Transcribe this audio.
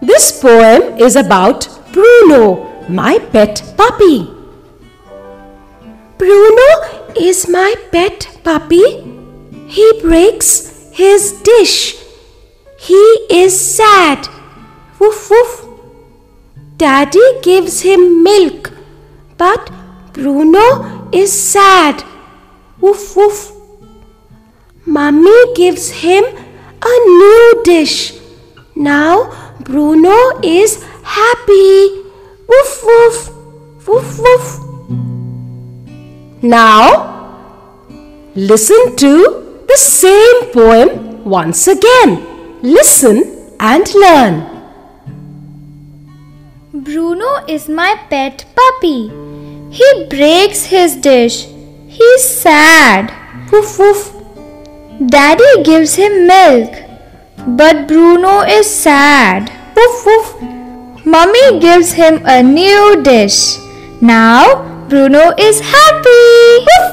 This poem is about Bruno, my pet puppy. Bruno is my pet puppy. He breaks his dish. He is sad. Woof woof. Daddy gives him milk, but Bruno is sad. Woof woof. Mummy gives him a new dish. Now Bruno is happy. Woof woof. Woof woof. Now listen to the same poem once again. Listen and learn. Bruno is my pet puppy. He breaks his dish. He's sad. Woof woof. Daddy gives him milk. But Bruno is sad. Woof woof. Mummy gives him a new dish. Now Bruno is happy. Woof.